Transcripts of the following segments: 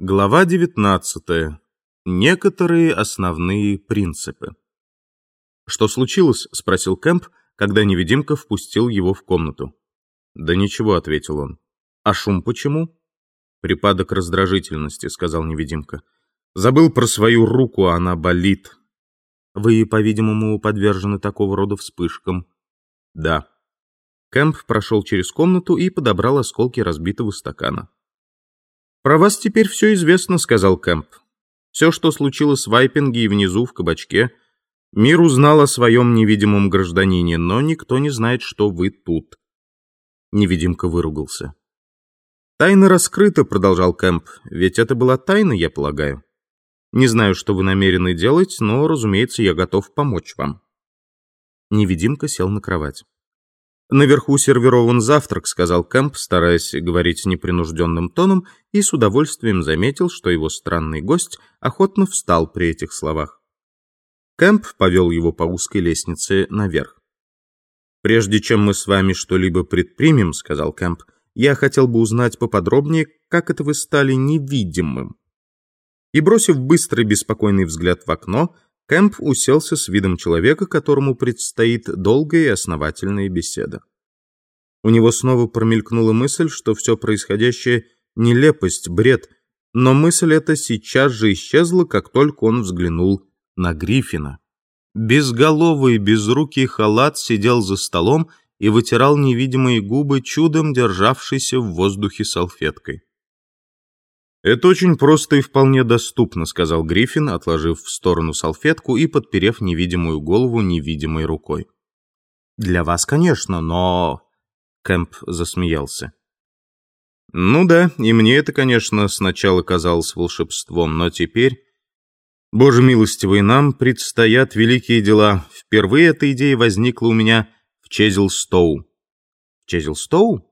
Глава 19. Некоторые основные принципы. «Что случилось?» — спросил Кэмп, когда невидимка впустил его в комнату. «Да ничего», — ответил он. «А шум почему?» «Припадок раздражительности», — сказал невидимка. «Забыл про свою руку, а она болит». «Вы, по-видимому, подвержены такого рода вспышкам». «Да». Кэмп прошел через комнату и подобрал осколки разбитого стакана. «Про вас теперь все известно», — сказал Кэмп. «Все, что случилось в Вайпинге и внизу, в кабачке. Мир узнал о своем невидимом гражданине, но никто не знает, что вы тут». Невидимка выругался. «Тайна раскрыта», — продолжал Кэмп. «Ведь это была тайна, я полагаю. Не знаю, что вы намерены делать, но, разумеется, я готов помочь вам». Невидимка сел на кровать. «Наверху сервирован завтрак», — сказал Кэмп, стараясь говорить непринужденным тоном, и с удовольствием заметил, что его странный гость охотно встал при этих словах. Кэмп повел его по узкой лестнице наверх. «Прежде чем мы с вами что-либо предпримем», — сказал Кэмп, «я хотел бы узнать поподробнее, как это вы стали невидимым». И, бросив быстрый беспокойный взгляд в окно, — Кэмп уселся с видом человека, которому предстоит долгая и основательная беседа. У него снова промелькнула мысль, что все происходящее — нелепость, бред, но мысль эта сейчас же исчезла, как только он взглянул на Гриффина. Безголовый, безрукий халат сидел за столом и вытирал невидимые губы, чудом державшейся в воздухе салфеткой. «Это очень просто и вполне доступно», — сказал Гриффин, отложив в сторону салфетку и подперев невидимую голову невидимой рукой. «Для вас, конечно, но...» Кэмп засмеялся. «Ну да, и мне это, конечно, сначала казалось волшебством, но теперь...» «Боже милостивый, нам предстоят великие дела. Впервые эта идея возникла у меня в Чезилстоу». «В Чезилстоу?»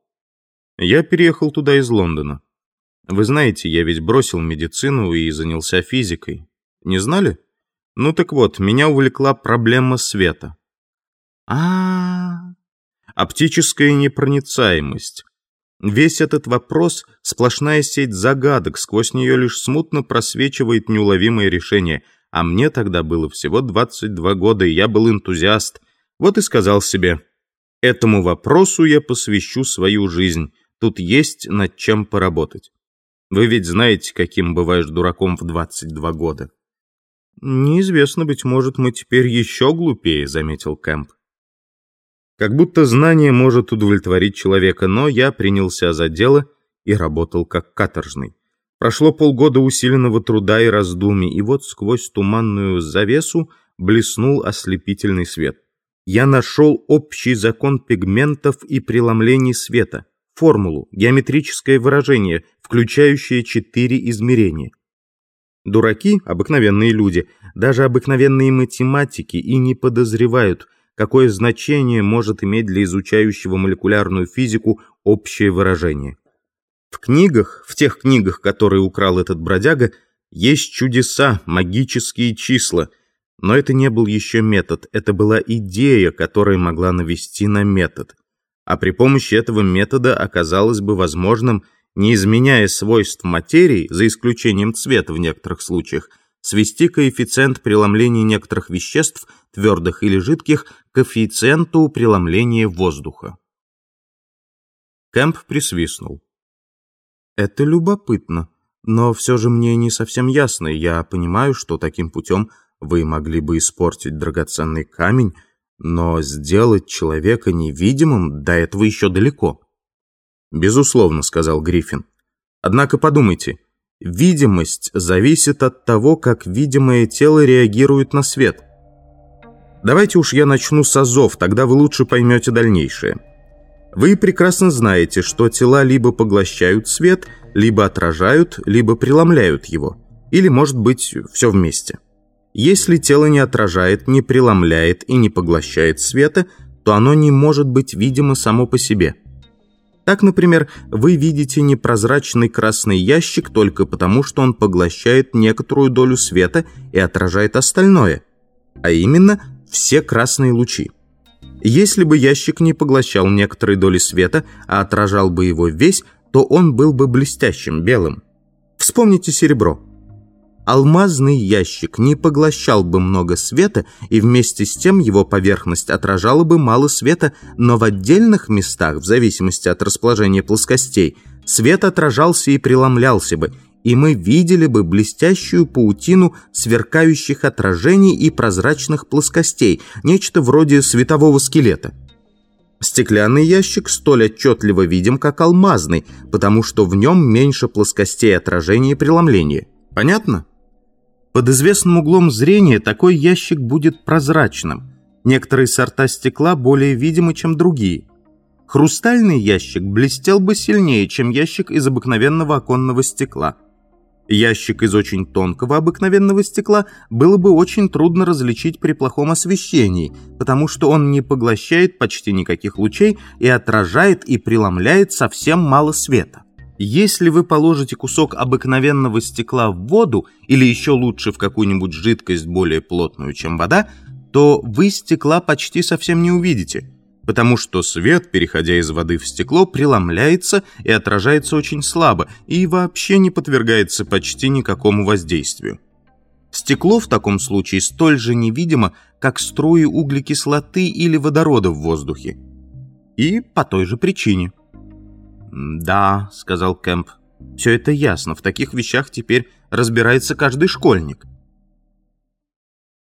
«Я переехал туда из Лондона». Вы знаете, я ведь бросил медицину и занялся физикой. Не знали? Ну так вот, меня увлекла проблема света. А, -а, -а. оптическая непроницаемость. Весь этот вопрос — сплошная сеть загадок, сквозь нее лишь смутно просвечивает неуловимое решение. А мне тогда было всего 22 года, и я был энтузиаст. Вот и сказал себе, этому вопросу я посвящу свою жизнь. Тут есть над чем поработать. Вы ведь знаете, каким бываешь дураком в 22 года. Неизвестно, быть может, мы теперь еще глупее, заметил Кэмп. Как будто знание может удовлетворить человека, но я принялся за дело и работал как каторжный. Прошло полгода усиленного труда и раздумий, и вот сквозь туманную завесу блеснул ослепительный свет. Я нашел общий закон пигментов и преломлений света формулу, геометрическое выражение, включающее четыре измерения. Дураки, обыкновенные люди, даже обыкновенные математики и не подозревают, какое значение может иметь для изучающего молекулярную физику общее выражение. В книгах, в тех книгах, которые украл этот бродяга, есть чудеса, магические числа, но это не был еще метод, это была идея, которая могла навести на метод а при помощи этого метода оказалось бы возможным, не изменяя свойств материи, за исключением цвета в некоторых случаях, свести коэффициент преломления некоторых веществ, твердых или жидких, к коэффициенту преломления воздуха. Кэмп присвистнул. «Это любопытно, но все же мне не совсем ясно. Я понимаю, что таким путем вы могли бы испортить драгоценный камень, но сделать человека невидимым до этого еще далеко. Безусловно, сказал Гриффин. Однако подумайте, видимость зависит от того, как видимое тело реагирует на свет. Давайте уж я начну с азов, тогда вы лучше поймете дальнейшее. Вы прекрасно знаете, что тела либо поглощают свет, либо отражают, либо преломляют его. Или, может быть, все вместе. Если тело не отражает, не преломляет и не поглощает света, то оно не может быть видимо само по себе. Так, например, вы видите непрозрачный красный ящик только потому, что он поглощает некоторую долю света и отражает остальное, а именно все красные лучи. Если бы ящик не поглощал некоторые доли света, а отражал бы его весь, то он был бы блестящим белым. Вспомните серебро. Алмазный ящик не поглощал бы много света, и вместе с тем его поверхность отражала бы мало света, но в отдельных местах, в зависимости от расположения плоскостей, свет отражался и преломлялся бы, и мы видели бы блестящую паутину сверкающих отражений и прозрачных плоскостей, нечто вроде светового скелета. Стеклянный ящик столь отчетливо видим, как алмазный, потому что в нем меньше плоскостей отражения и преломления. Понятно? Под известным углом зрения такой ящик будет прозрачным. Некоторые сорта стекла более видимы, чем другие. Хрустальный ящик блестел бы сильнее, чем ящик из обыкновенного оконного стекла. Ящик из очень тонкого обыкновенного стекла было бы очень трудно различить при плохом освещении, потому что он не поглощает почти никаких лучей и отражает и преломляет совсем мало света. Если вы положите кусок обыкновенного стекла в воду, или еще лучше в какую-нибудь жидкость более плотную, чем вода, то вы стекла почти совсем не увидите, потому что свет, переходя из воды в стекло, преломляется и отражается очень слабо и вообще не подвергается почти никакому воздействию. Стекло в таком случае столь же невидимо, как струи углекислоты или водорода в воздухе. И по той же причине – «Да», — сказал Кэмп, — «все это ясно. В таких вещах теперь разбирается каждый школьник».